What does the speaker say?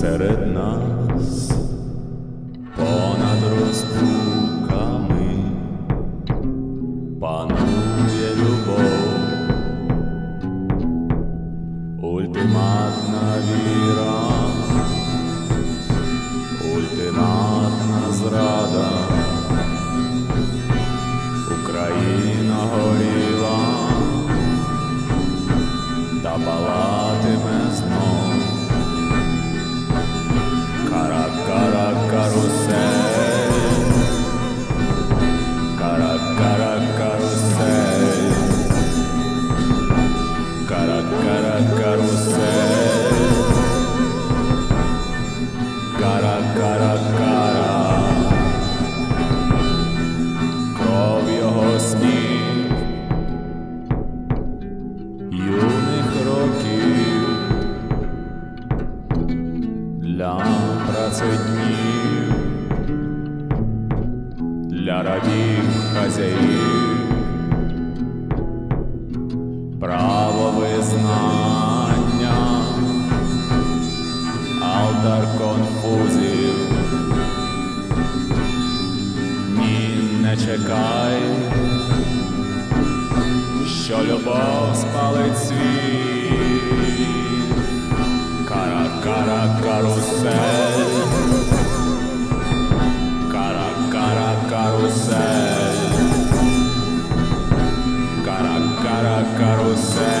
серед нас. карусель. Кара, кара, кара, кров його снів юних років для працеднів, для рабів хазяїв. Право визнав. автор конфузів. Ні, не чекай, що любов спалить світ. Кара, кара, карусель. Кара, кара, карусель. Кара, кара, карусель.